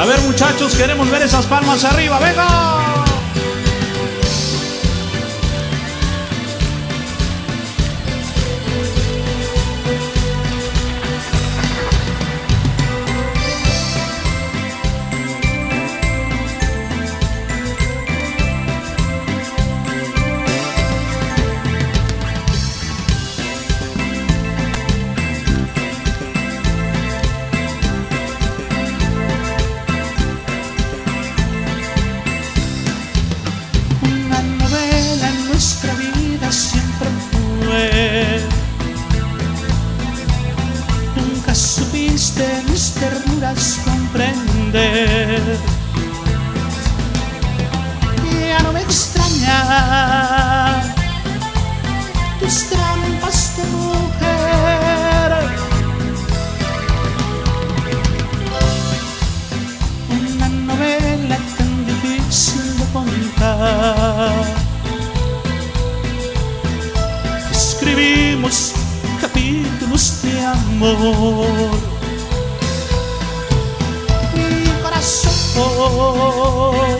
A ver muchachos, queremos ver esas palmas arriba, venga. Mis ternuras comprender. Ya no me extraña tus trampas de mujer. Una novela tan difícil de contar. Escribimos capítulos de amor. Corazón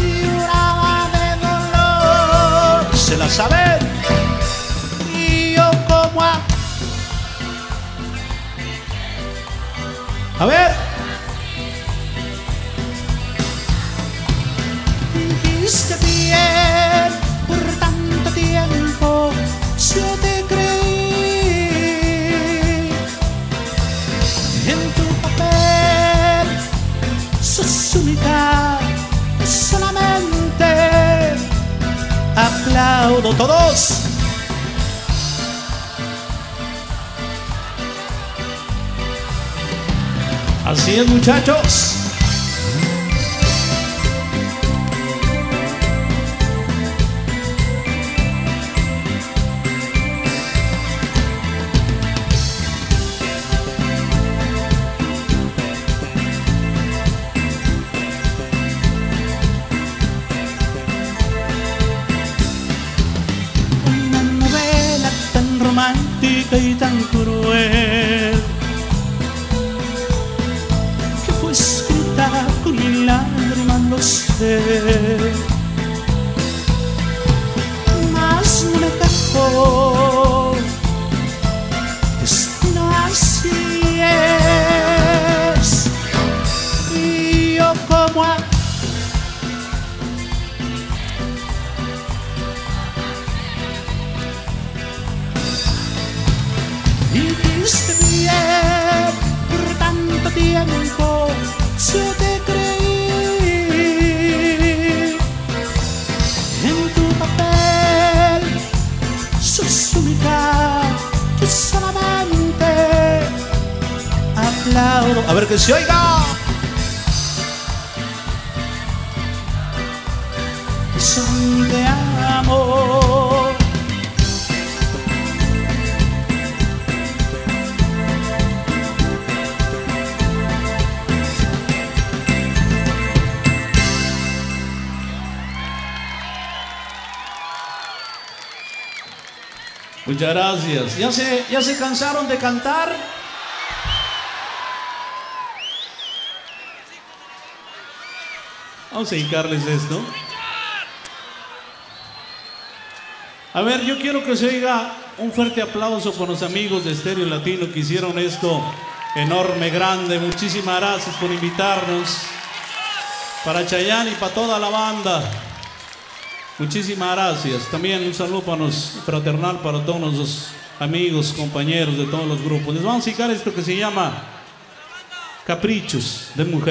lloraba de dolor. ¿Se la saben? Y yo como a A ver. Dijiste aplaudo todos. Así es muchachos. Romántica y tan cruel que fue escrita con mi lágrima lo sé. Mas no me Dijiste bien por tanto tiempo, yo te creí. En tu papel sos única, que solamente aplaudo. A ver que se oiga. Son de amor. Muchas gracias. ¿Ya se, ¿Ya se cansaron de cantar? Vamos a dedicarles esto. A ver, yo quiero que se oiga un fuerte aplauso por los amigos de Estéreo Latino que hicieron esto enorme, grande. Muchísimas gracias por invitarnos. Para Chayanne y para toda la banda. Muchísimas gracias. También un saludo para nos, fraternal para todos los amigos, compañeros de todos los grupos. Les vamos a dedicar esto que se llama Caprichos de Mujer.